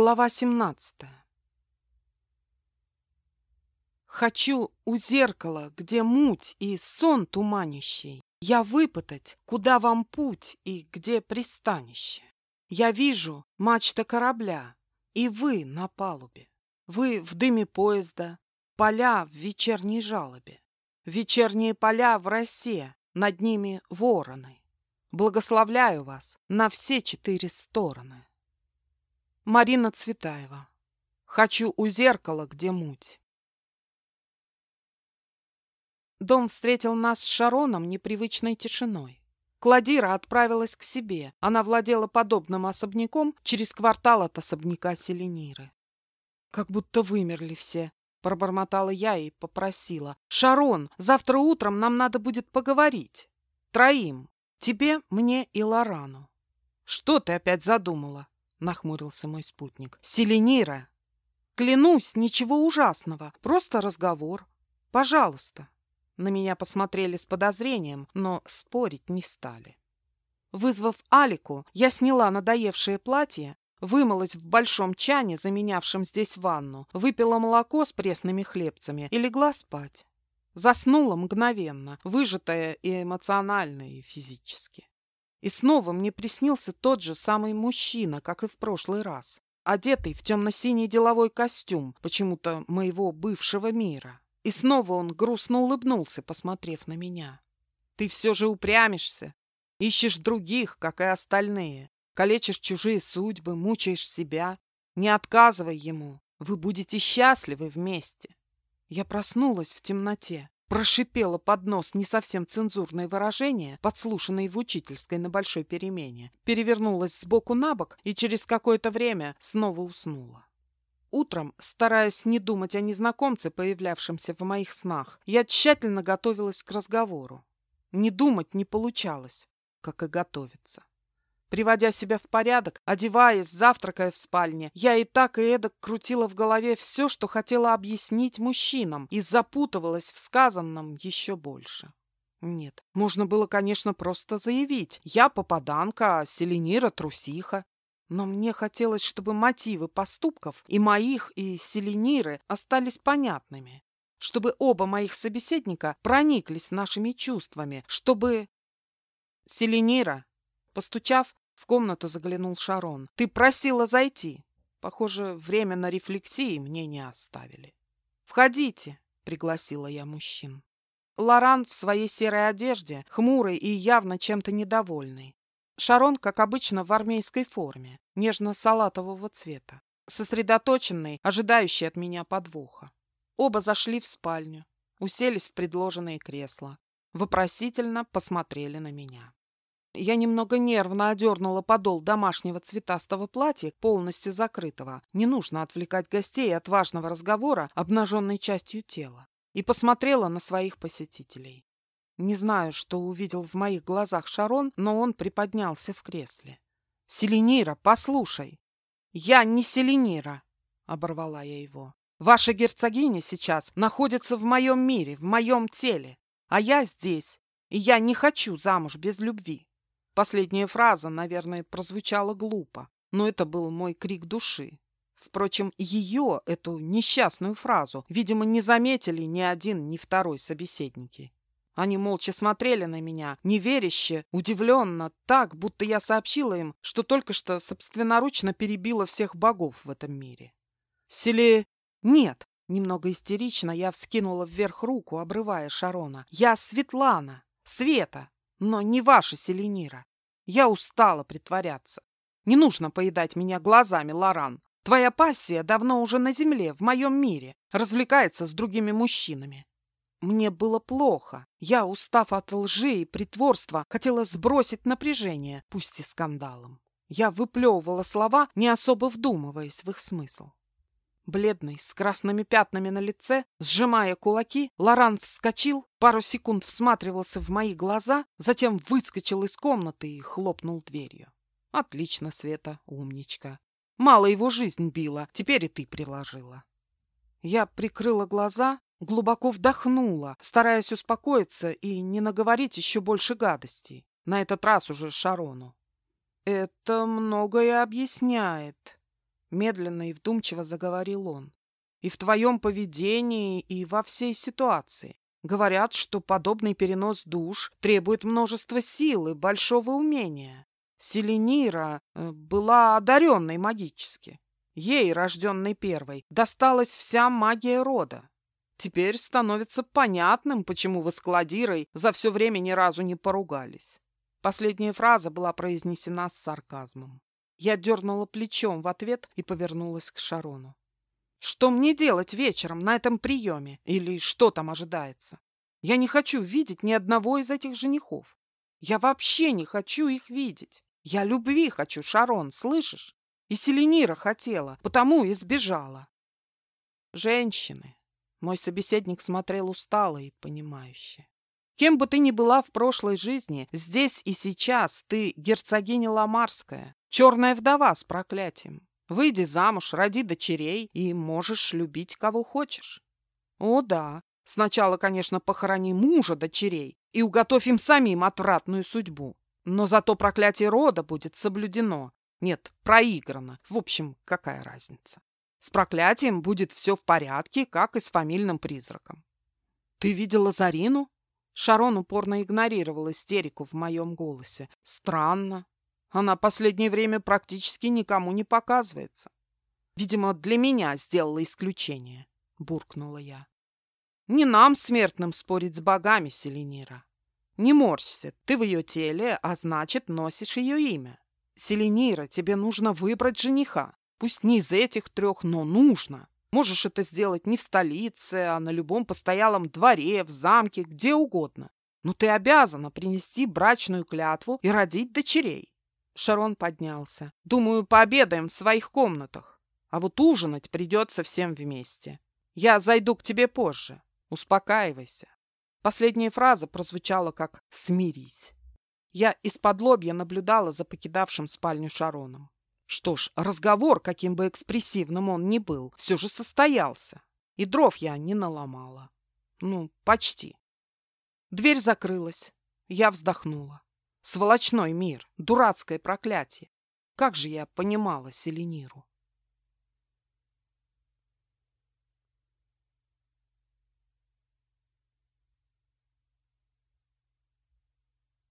Глава 17 Хочу у зеркала, где муть и сон туманящий, Я выпытать, куда вам путь и где пристанище. Я вижу мачта корабля, и вы на палубе. Вы в дыме поезда, поля в вечерней жалобе. Вечерние поля в росе, над ними вороны. Благословляю вас на все четыре стороны. Марина Цветаева. Хочу у зеркала, где муть. Дом встретил нас с Шароном непривычной тишиной. Кладира отправилась к себе. Она владела подобным особняком через квартал от особняка Селениры. «Как будто вымерли все», — пробормотала я и попросила. «Шарон, завтра утром нам надо будет поговорить. Троим. Тебе, мне и Лорану». «Что ты опять задумала?» — нахмурился мой спутник. «Селенира!» «Клянусь, ничего ужасного, просто разговор. Пожалуйста». На меня посмотрели с подозрением, но спорить не стали. Вызвав Алику, я сняла надоевшее платье, вымылась в большом чане, заменявшем здесь ванну, выпила молоко с пресными хлебцами и легла спать. Заснула мгновенно, выжатая и эмоционально, и физически. И снова мне приснился тот же самый мужчина, как и в прошлый раз, одетый в темно-синий деловой костюм, почему-то моего бывшего мира. И снова он грустно улыбнулся, посмотрев на меня. «Ты все же упрямишься, ищешь других, как и остальные, калечишь чужие судьбы, мучаешь себя. Не отказывай ему, вы будете счастливы вместе». Я проснулась в темноте, Прошипела под нос не совсем цензурное выражение, подслушанное в учительской на большой перемене, перевернулась сбоку на бок и через какое-то время снова уснула. Утром, стараясь не думать о незнакомце, появлявшемся в моих снах, я тщательно готовилась к разговору. Не думать не получалось, как и готовиться. Приводя себя в порядок, одеваясь, завтракая в спальне, я и так и эдак крутила в голове все, что хотела объяснить мужчинам, и запутывалась в сказанном еще больше. Нет, можно было, конечно, просто заявить. Я попаданка, а Селенира трусиха. Но мне хотелось, чтобы мотивы поступков и моих, и Селениры остались понятными. Чтобы оба моих собеседника прониклись нашими чувствами. Чтобы... Селенира, Постучав, в комнату заглянул Шарон. «Ты просила зайти!» Похоже, время на рефлексии мне не оставили. «Входите!» — пригласила я мужчин. Лоран в своей серой одежде, хмурый и явно чем-то недовольный. Шарон, как обычно, в армейской форме, нежно-салатового цвета, сосредоточенный, ожидающий от меня подвоха. Оба зашли в спальню, уселись в предложенные кресла, вопросительно посмотрели на меня. Я немного нервно одернула подол домашнего цветастого платья, полностью закрытого. Не нужно отвлекать гостей от важного разговора обнаженной частью тела. И посмотрела на своих посетителей. Не знаю, что увидел в моих глазах Шарон, но он приподнялся в кресле. «Селенира, послушай!» «Я не Селенира!» — оборвала я его. «Ваша герцогиня сейчас находится в моем мире, в моем теле, а я здесь, и я не хочу замуж без любви. Последняя фраза, наверное, прозвучала глупо, но это был мой крик души. Впрочем, ее, эту несчастную фразу, видимо, не заметили ни один, ни второй собеседники. Они молча смотрели на меня, неверяще, удивленно, так, будто я сообщила им, что только что собственноручно перебила всех богов в этом мире. Селе... Нет, немного истерично я вскинула вверх руку, обрывая Шарона. Я Светлана, Света, но не ваша Селенира. Я устала притворяться. Не нужно поедать меня глазами, Лоран. Твоя пассия давно уже на земле, в моем мире, развлекается с другими мужчинами. Мне было плохо. Я, устав от лжи и притворства, хотела сбросить напряжение, пусть и скандалом. Я выплевывала слова, не особо вдумываясь в их смысл. Бледный, с красными пятнами на лице, сжимая кулаки, Лоран вскочил, пару секунд всматривался в мои глаза, затем выскочил из комнаты и хлопнул дверью. «Отлично, Света, умничка. Мало его жизнь била, теперь и ты приложила». Я прикрыла глаза, глубоко вдохнула, стараясь успокоиться и не наговорить еще больше гадостей. На этот раз уже Шарону. «Это многое объясняет», Медленно и вдумчиво заговорил он. И в твоем поведении, и во всей ситуации. Говорят, что подобный перенос душ требует множества сил и большого умения. Селенира э, была одаренной магически. Ей, рожденной первой, досталась вся магия рода. Теперь становится понятным, почему вы с Кладирой за все время ни разу не поругались. Последняя фраза была произнесена с сарказмом. Я дернула плечом в ответ и повернулась к Шарону. Что мне делать вечером на этом приеме? Или что там ожидается? Я не хочу видеть ни одного из этих женихов. Я вообще не хочу их видеть. Я любви хочу, Шарон, слышишь? И Селенира хотела, потому и сбежала. Женщины. Мой собеседник смотрел устало и понимающе. Кем бы ты ни была в прошлой жизни, здесь и сейчас ты герцогиня Ламарская, черная вдова с проклятием. Выйди замуж, роди дочерей и можешь любить кого хочешь. О да, сначала, конечно, похорони мужа дочерей и уготовь им самим отвратную судьбу. Но зато проклятие рода будет соблюдено. Нет, проиграно. В общем, какая разница? С проклятием будет все в порядке, как и с фамильным призраком. Ты видела Зарину? Шарон упорно игнорировал истерику в моем голосе. Странно. Она последнее время практически никому не показывается. Видимо, для меня сделала исключение, буркнула я. Не нам, смертным, спорить с богами, Селенира. Не морщься, ты в ее теле, а значит, носишь ее имя. Селенира, тебе нужно выбрать жениха. Пусть не из этих трех, но нужно. Можешь это сделать не в столице, а на любом постоялом дворе, в замке, где угодно. Но ты обязана принести брачную клятву и родить дочерей. Шарон поднялся. «Думаю, пообедаем в своих комнатах. А вот ужинать придется всем вместе. Я зайду к тебе позже. Успокаивайся». Последняя фраза прозвучала как «смирись». Я из-под лобья наблюдала за покидавшим спальню Шароном. Что ж, разговор, каким бы экспрессивным он ни был, все же состоялся. И дров я не наломала. Ну, почти. Дверь закрылась. Я вздохнула. Сволочной мир, дурацкое проклятие. Как же я понимала Селениру.